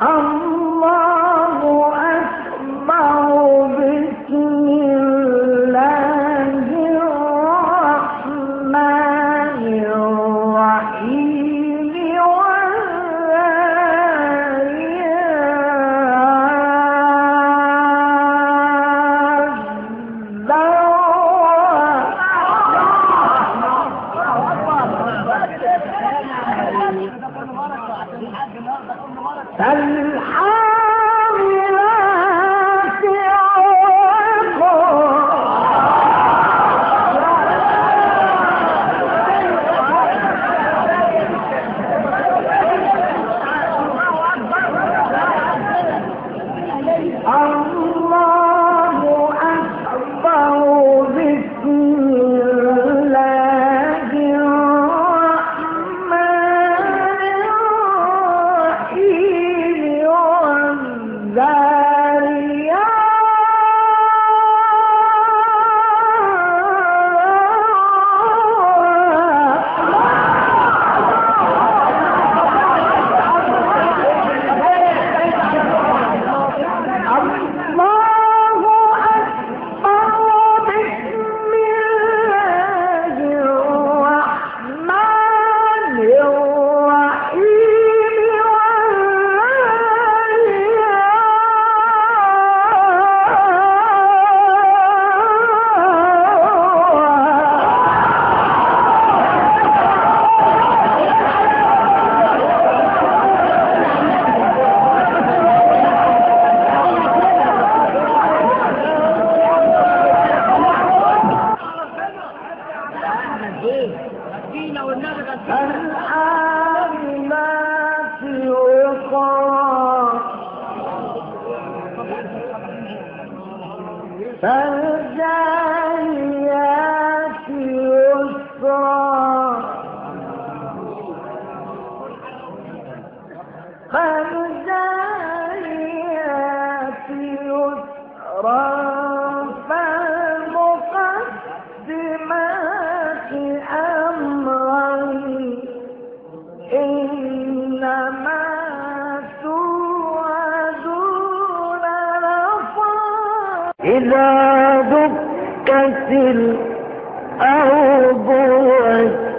Allah الحمد الآمنات وقار فالجاريات يسرا فالجاريات يسرا إذا دكت الأرض وسعت